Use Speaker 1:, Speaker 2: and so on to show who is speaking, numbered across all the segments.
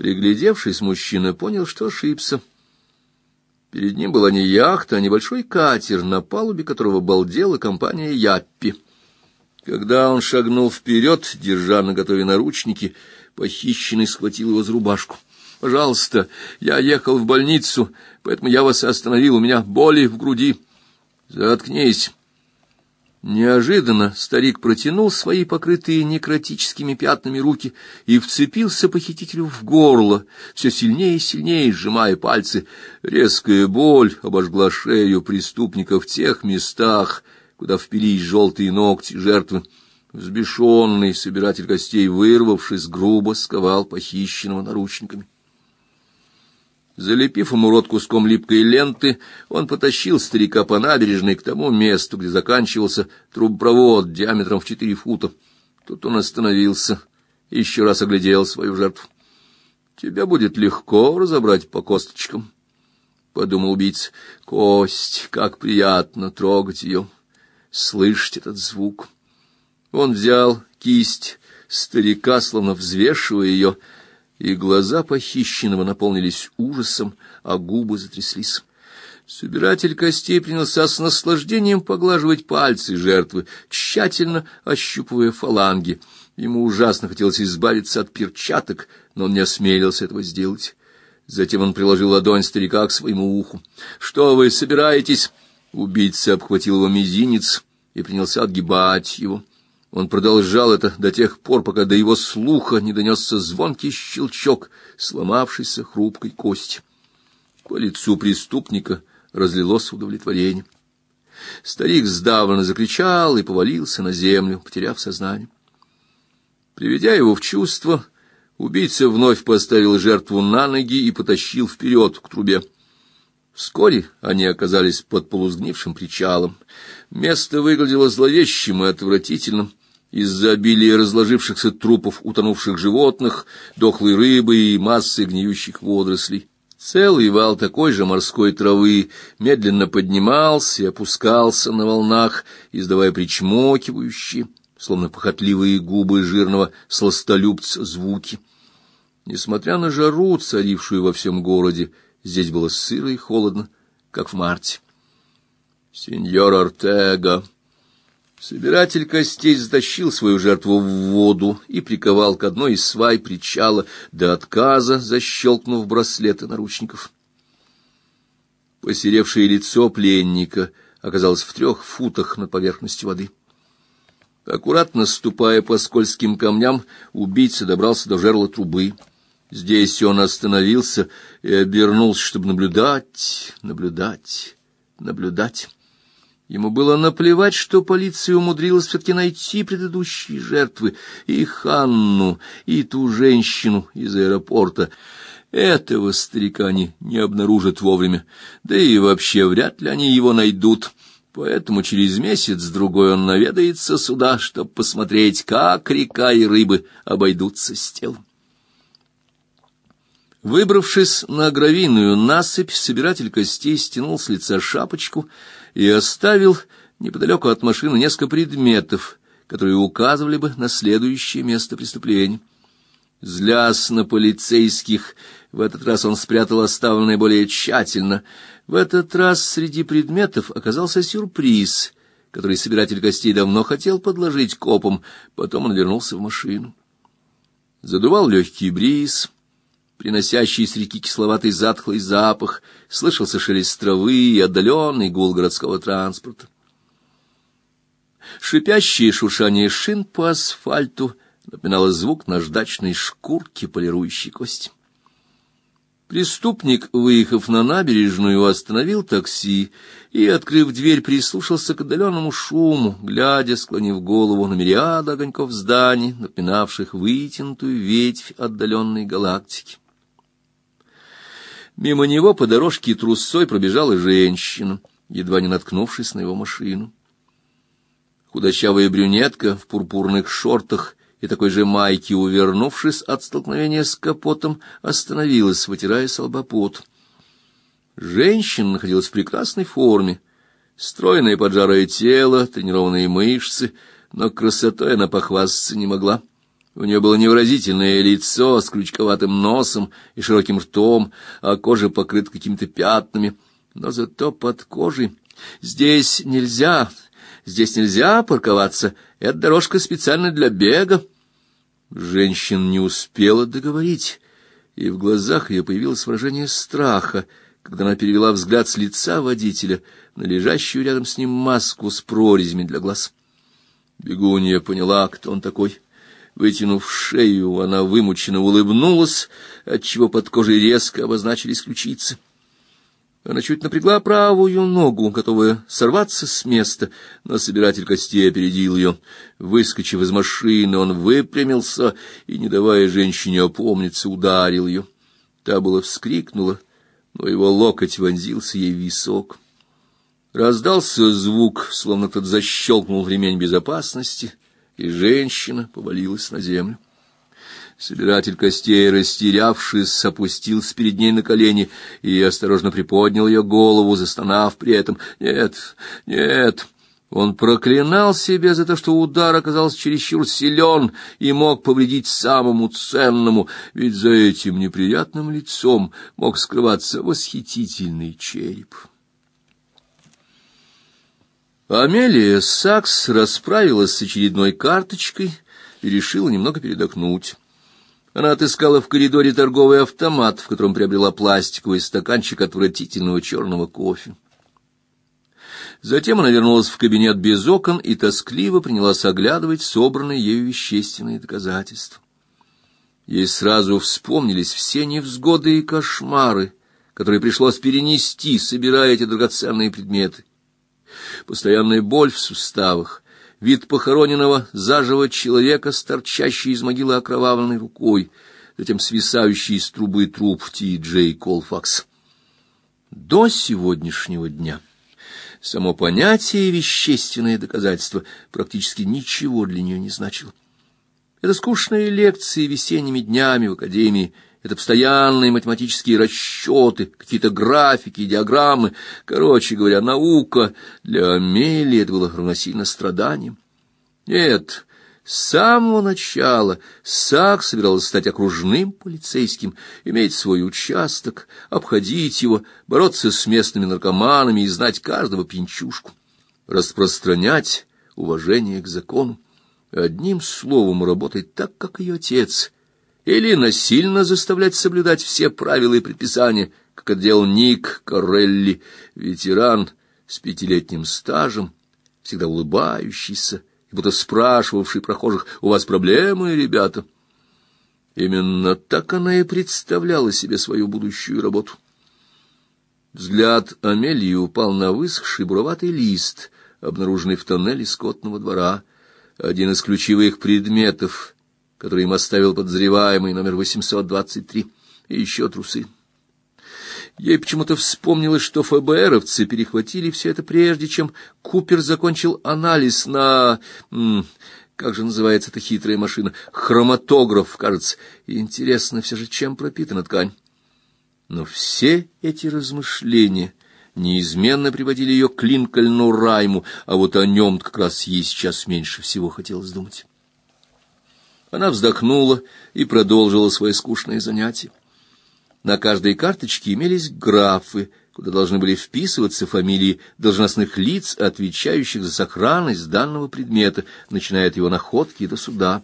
Speaker 1: Приглядевшись, мужчина понял, что ошибся. Перед ним была не яхта, а небольшой катер, на палубе которого балдела компания Яппи. Когда он шагнул вперед, держа на готове наручники, похищенный схватил его за рубашку. «Пожалуйста, я ехал в больницу, поэтому я вас остановил, у меня боли в груди». «Заткнись!» Неожиданно старик протянул свои покрытые некротическими пятнами руки и вцепился похитителю в горло, все сильнее и сильнее сжимая пальцы. Резкая боль обожгла шею преступника в тех местах, куда впились желтые ногти жертвы. Взбешенный собиратель костей, вырвавшись, грубо сковал похищенного наручниками. Залепив ему рот куском липкой ленты, он потащил старика по набережной к тому месту, где заканчивался трубопровод диаметром в четыре фута. Тут он остановился и еще раз оглядел свою жертву. «Тебя будет легко разобрать по косточкам», — подумал убийца. «Кость, как приятно трогать ее, слышать этот звук». Он взял кисть старика, словно взвешивая ее, — и глаза похищенного наполнились ужасом, а губы затряслись. Собиратель костей принялся с наслаждением поглаживать пальцы жертвы, тщательно ощупывая фаланги. Ему ужасно хотелось избавиться от перчаток, но он не осмелился этого сделать. Затем он приложил ладонь старика к своему уху. «Что вы собираетесь?» Убийца обхватил его мизинец и принялся отгибать его. Он продолжал это до тех пор, пока до его слуха не донесся звонкий щелчок сломавшейся хрупкой кости. По лицу преступника разлилось удовлетворение. Старик сдавленно закричал и повалился на землю, потеряв сознание. Приведя его в чувство, убийца вновь поставил жертву на ноги и потащил вперед к трубе. Вскоре они оказались под полузгнившим причалом. Место выглядело зловещим и отвратительным из-за обилия разложившихся трупов утонувших животных, дохлой рыбы и массы гниющих водорослей. Целый вал такой же морской травы медленно поднимался и опускался на волнах, издавая причмокивающие, словно похотливые губы жирного сластолюбца, звуки. Несмотря на жару, царившую во всем городе, здесь было сыро и холодно, как в марте. «Сеньор Артега!» Собиратель костей затащил свою жертву в воду и приковал к одной из свай причала до отказа, защелкнув браслеты наручников. Посеревшее лицо пленника оказалось в трех футах над поверхностью воды. Аккуратно ступая по скользким камням, убийца добрался до жерла трубы. Здесь он остановился и обернулся, чтобы наблюдать, наблюдать, наблюдать. Ему было наплевать, что полиция умудрилась все-таки найти предыдущие жертвы, и Ханну, и ту женщину из аэропорта. Этого старика они не обнаружат вовремя, да и вообще вряд ли они его найдут. Поэтому через месяц-другой он наведается сюда, чтобы посмотреть, как река и рыбы обойдутся с телом. Выбравшись на гравийную насыпь, собиратель костей стянул с лица шапочку и оставил неподалеку от машины несколько предметов, которые указывали бы на следующее место преступления. Злясь на полицейских, в этот раз он спрятал оставленное более тщательно. В этот раз среди предметов оказался сюрприз, который собиратель костей давно хотел подложить копом, потом он вернулся в машину. Задувал легкий бриз приносящий с реки кисловатый затхлый запах, слышался шелест травы и отдаленный гул городского транспорта. Шипящее шуршание шин по асфальту напоминало звук наждачной шкурки, полирующей кость. Преступник, выехав на набережную, остановил такси и, открыв дверь, прислушался к отдаленному шуму, глядя, склонив голову на мириады огоньков зданий, напоминавших вытянутую ветвь отдаленной галактики. Мимо него по дорожке трусцой пробежала женщина, едва не наткнувшись на его машину. Худощавая брюнетка в пурпурных шортах и такой же майке, увернувшись от столкновения с капотом, остановилась, вытирая с Женщина находилась в прекрасной форме. Стройное поджарое тело, тренированные мышцы, но красотой она похвастаться не могла. У нее было невыразительное лицо с крючковатым носом и широким ртом, а кожа покрыта какими-то пятнами. Но зато под кожей... Здесь нельзя, здесь нельзя парковаться. Это дорожка специально для бега. Женщина не успела договорить, и в глазах ее появилось выражение страха, когда она перевела взгляд с лица водителя на лежащую рядом с ним маску с прорезями для глаз. Бегунья поняла, кто он такой. Вытянув шею, она вымученно улыбнулась, отчего под кожей резко обозначились ключицы. Она чуть напрягла правую ногу, готовая сорваться с места, но собиратель костей опередил ее. Выскочив из машины, он выпрямился и, не давая женщине опомниться, ударил ее. Та была вскрикнула, но его локоть вонзился ей в висок. Раздался звук, словно кто-то защелкнул ремень безопасности, и женщина повалилась на землю. Собиратель костей, растерявшись, опустился перед ней на колени и осторожно приподнял ее голову, застонав при этом «Нет, нет!» Он проклинал себя за то, что удар оказался чересчур силен и мог повредить самому ценному, ведь за этим неприятным лицом мог скрываться восхитительный череп. Амелия Сакс расправилась с очередной карточкой и решила немного передохнуть. Она отыскала в коридоре торговый автомат, в котором приобрела пластиковый стаканчик отвратительного черного кофе. Затем она вернулась в кабинет без окон и тоскливо принялась оглядывать собранные ею вещественные доказательства. Ей сразу вспомнились все невзгоды и кошмары, которые пришлось перенести, собирая эти драгоценные предметы постоянная боль в суставах, вид похороненного заживо человека с торчащей из могилы окровавленной рукой, затем свисающий из трубы труп Ти Джей Колфакс. До сегодняшнего дня само понятие вещественное доказательство практически ничего для нее не значило. Это скучные лекции весенними днями в академии — это постоянные математические расчеты, какие-то графики, диаграммы. Короче говоря, наука для Амелии это было равносильно страданиям. Нет, с самого начала Сак собирался стать окружным полицейским, иметь свой участок, обходить его, бороться с местными наркоманами и знать каждого пинчушку, распространять уважение к закону. Одним словом, работать так, как ее отец — или насильно заставлять соблюдать все правила и предписания, как это делал Ник Корелли, ветеран с пятилетним стажем, всегда улыбающийся и будто спрашивавший прохожих, «У вас проблемы, ребята?» Именно так она и представляла себе свою будущую работу. Взгляд Амелии упал на высохший буроватый лист, обнаруженный в тоннеле скотного двора, один из ключевых предметов, который им оставил подозреваемый номер 823, и еще трусы. Ей почему-то вспомнилось, что ФБРовцы перехватили все это прежде, чем Купер закончил анализ на... Как же называется эта хитрая машина? Хроматограф, кажется. Интересно все же, чем пропитана ткань. Но все эти размышления неизменно приводили ее к Линкольну Райму, а вот о нем как раз ей сейчас меньше всего хотелось думать. Она вздохнула и продолжила свои скучные занятия. На каждой карточке имелись графы, куда должны были вписываться фамилии должностных лиц, отвечающих за сохранность данного предмета, начиная от его находки до суда.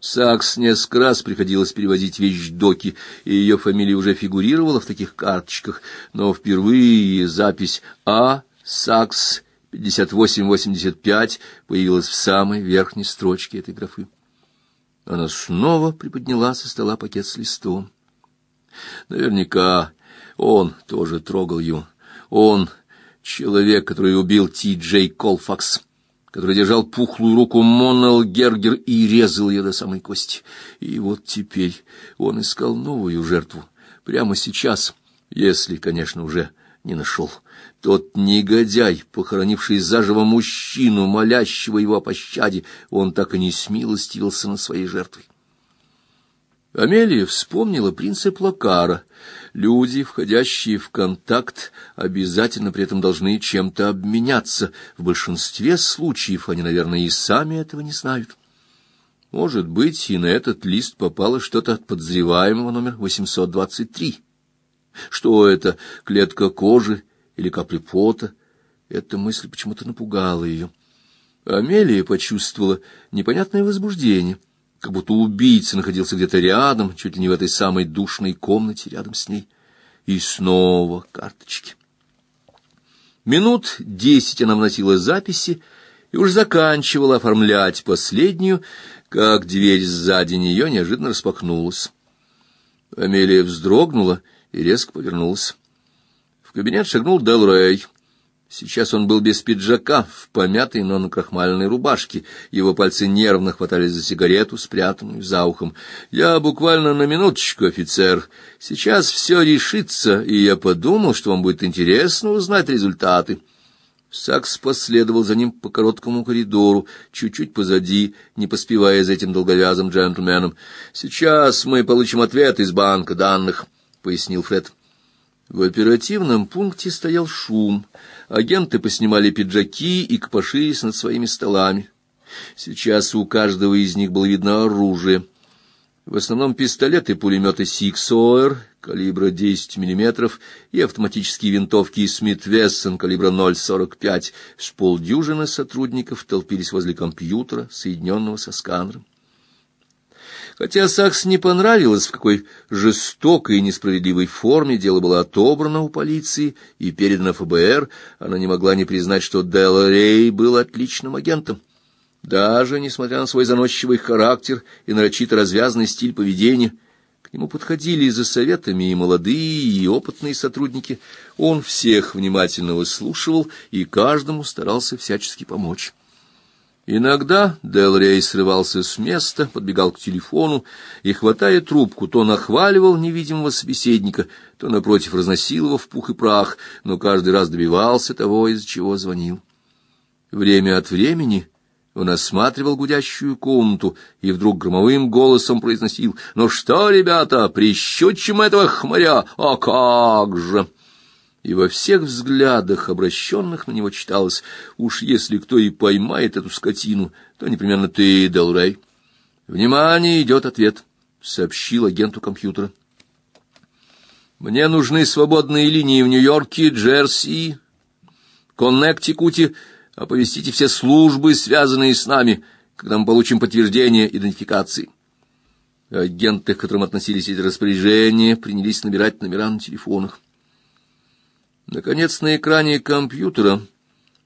Speaker 1: Сакс несколько раз приходилось перевозить вещдоки, и ее фамилия уже фигурировала в таких карточках, но впервые запись «А. Сакс 5885» появилась в самой верхней строчке этой графы. Она снова приподняла со стола пакет с листом. Наверняка он тоже трогал ее. Он — человек, который убил Ти Джей Колфакс, который держал пухлую руку Моннелл Гергер и резал ее до самой кости. И вот теперь он искал новую жертву. Прямо сейчас, если, конечно, уже не нашел. Тот негодяй, похоронивший заживо мужчину, молящего его о пощаде, он так и не смилостивился над своей жертвой. Амелия вспомнила принцип Локара. Люди, входящие в контакт, обязательно при этом должны чем-то обменяться. В большинстве случаев они, наверное, и сами этого не знают. Может быть, и на этот лист попало что-то от подозреваемого номер 823. Что это, клетка кожи или капли пота? Эта мысль почему-то напугала ее. Амелия почувствовала непонятное возбуждение, как будто убийца находился где-то рядом, чуть ли не в этой самой душной комнате рядом с ней. И снова карточки. Минут десять она вносила записи и уж заканчивала оформлять последнюю, как дверь сзади нее неожиданно распахнулась. Амелия вздрогнула и резко повернулась. В кабинет шагнул Дел Рэй. Сейчас он был без пиджака, в помятой, но на крахмальной рубашке. Его пальцы нервно хватались за сигарету, спрятанную за ухом. «Я буквально на минуточку, офицер. Сейчас все решится, и я подумал, что вам будет интересно узнать результаты». Сакс последовал за ним по короткому коридору, чуть-чуть позади, не поспевая за этим долговязым джентльменом. «Сейчас мы получим ответ из банка данных», — пояснил Фред. В оперативном пункте стоял шум. Агенты поснимали пиджаки и копошились над своими столами. Сейчас у каждого из них было видно оружие. В основном пистолеты и пулеметы Сиксоэр калибра 10 мм и автоматические винтовки Смит Вессон калибра 0,45. С полдюжины сотрудников толпились возле компьютера, соединенного со сканером. Хотя Сакс не понравилось, в какой жестокой и несправедливой форме дело было отобрано у полиции и передано ФБР, она не могла не признать, что Дел Рей был отличным агентом. Даже несмотря на свой заносчивый характер и нарочито развязный стиль поведения, к нему подходили за советами и молодые, и опытные сотрудники. Он всех внимательно выслушивал и каждому старался всячески помочь. Иногда Дел Рей срывался с места, подбегал к телефону и, хватая трубку, то нахваливал невидимого собеседника, то, напротив, разносил его в пух и прах, но каждый раз добивался того, из чего звонил. Время от времени он осматривал гудящую комнату и вдруг громовым голосом произносил «Ну что, ребята, прищучим этого хмыря? А как же!» И во всех взглядах, обращенных на него, читалось, уж если кто и поймает эту скотину, то непременно ты, Делрей. «Внимание, идет ответ», — сообщил агенту компьютера. «Мне нужны свободные линии в Нью-Йорке, Джерси, Коннектикуте. Оповестите все службы, связанные с нами, когда мы получим подтверждение идентификации». Агенты, к которым относились эти распоряжения, принялись набирать номера на телефонах. Наконец на экране компьютера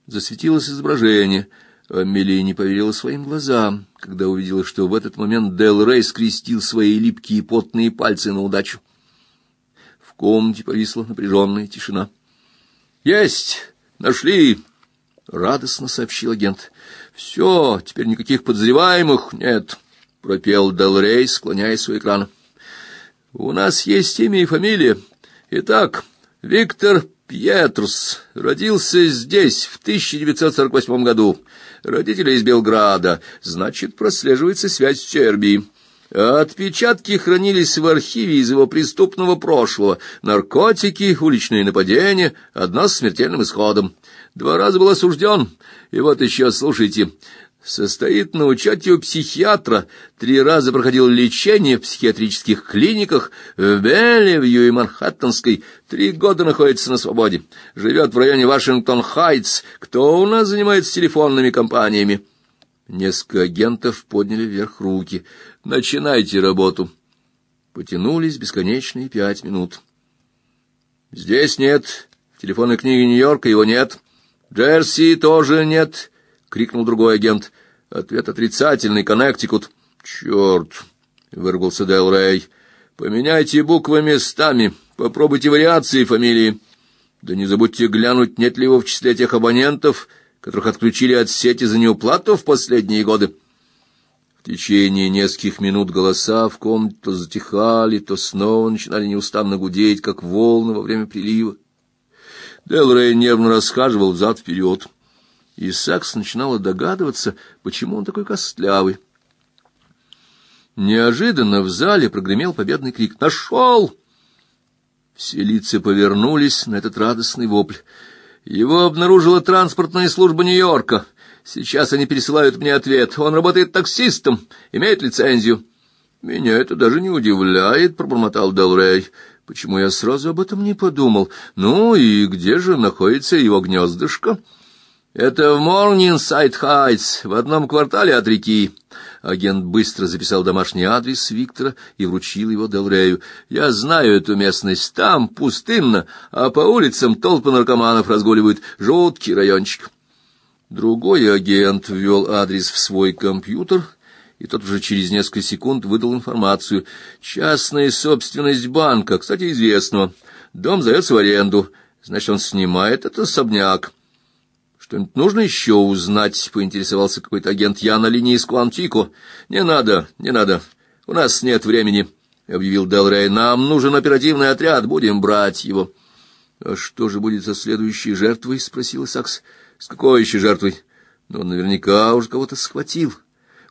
Speaker 1: засветилось изображение. Амелия не поверила своим глазам, когда увидела, что в этот момент Дел Рей скрестил свои липкие потные пальцы на удачу. В комнате повисла напряженная тишина. «Есть! Нашли!» — радостно сообщил агент. «Все, теперь никаких подозреваемых нет», — пропел Дел Рей, склоняясь у экрана. «У нас есть имя и фамилия. Итак, Виктор Пьетрус родился здесь в 1948 году. Родители из Белграда, значит, прослеживается связь с Сербией. Отпечатки хранились в архиве из его преступного прошлого. Наркотики, уличные нападения, одна с смертельным исходом. Два раза был осужден. И вот еще, слушайте, состоит на учете у психиатра, три раза проходил лечение в психиатрических клиниках в Белливью и Манхэттенской, три года находится на свободе, живет в районе Вашингтон-Хайтс. Кто у нас занимается телефонными компаниями? Несколько агентов подняли вверх руки. Начинайте работу. Потянулись бесконечные пять минут. Здесь нет. Телефонной книге Нью-Йорка его нет. Джерси тоже нет крикнул другой агент. Ответ отрицательный, Коннектикут. Черт! вырвался Дэл Рэй. Поменяйте буквы местами, попробуйте вариации фамилии. Да не забудьте глянуть, нет ли его в числе тех абонентов, которых отключили от сети за неуплату в последние годы. В течение нескольких минут голоса в комнате то затихали, то снова начинали неустанно гудеть, как волны во время прилива. Дел Рэй нервно расхаживал взад-вперед и Сакс начинала догадываться, почему он такой костлявый. Неожиданно в зале прогремел победный крик «Нашел!». Все лица повернулись на этот радостный вопль. Его обнаружила транспортная служба Нью-Йорка. Сейчас они пересылают мне ответ. Он работает таксистом, имеет лицензию. Меня это даже не удивляет, пробормотал Делрей. Почему я сразу об этом не подумал? Ну и где же находится его гнездышко? Это в Морнинсайд Хайтс, в одном квартале от реки. Агент быстро записал домашний адрес Виктора и вручил его Делрею. Я знаю эту местность, там пустынно, а по улицам толпы наркоманов разгуливают. Жуткий райончик. Другой агент ввел адрес в свой компьютер, и тот уже через несколько секунд выдал информацию. Частная собственность банка, кстати, известного. Дом сдается в аренду, значит, он снимает этот особняк. Что-нибудь нужно еще узнать, поинтересовался какой-то агент. Я на линии с Куантико. Не надо, не надо. У нас нет времени, объявил Делрей. Нам нужен оперативный отряд, будем брать его. А что же будет со следующей жертвой, спросил Сакс. С какой еще жертвой? Но ну, он наверняка уж кого-то схватил.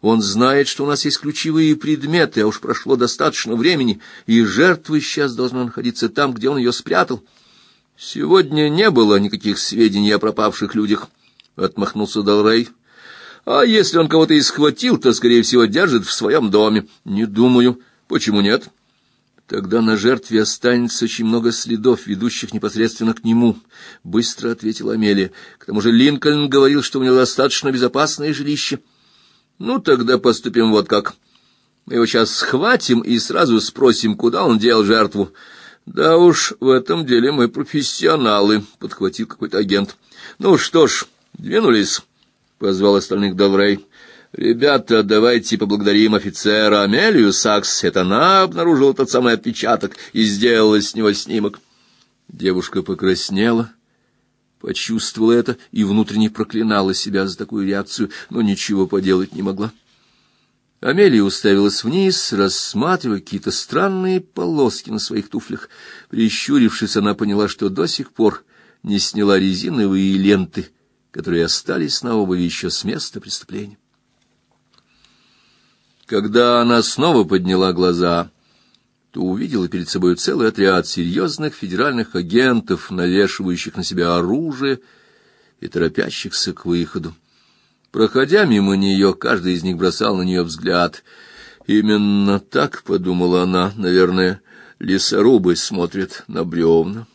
Speaker 1: Он знает, что у нас есть ключевые предметы, а уж прошло достаточно времени, и жертва сейчас должна находиться там, где он ее спрятал. Сегодня не было никаких сведений о пропавших людях, отмахнулся Далрей. А если он кого-то и схватил, то скорее всего держит в своем доме. Не думаю. Почему нет? Тогда на жертве останется очень много следов, ведущих непосредственно к нему, быстро ответила Амелия. К тому же Линкольн говорил, что у него достаточно безопасное жилище. Ну тогда поступим вот как. Мы его сейчас схватим и сразу спросим, куда он дел жертву. Да уж, в этом деле мы профессионалы, подхватил какой-то агент. Ну что ж, двинулись, позвал остальных Доврей. Ребята, давайте поблагодарим офицера Амелию Сакс. Это она обнаружила тот самый отпечаток и сделала с него снимок. Девушка покраснела, почувствовала это и внутренне проклинала себя за такую реакцию, но ничего поделать не могла. Амелия уставилась вниз, рассматривая какие-то странные полоски на своих туфлях. Прищурившись, она поняла, что до сих пор не сняла резиновые ленты, которые остались на обуви еще с места преступления. Когда она снова подняла глаза, то увидела перед собой целый отряд серьезных федеральных агентов, навешивающих на себя оружие и торопящихся к выходу. Проходя мимо нее, каждый из них бросал на нее взгляд. Именно так, подумала она, наверное, лесорубы смотрят на бревна.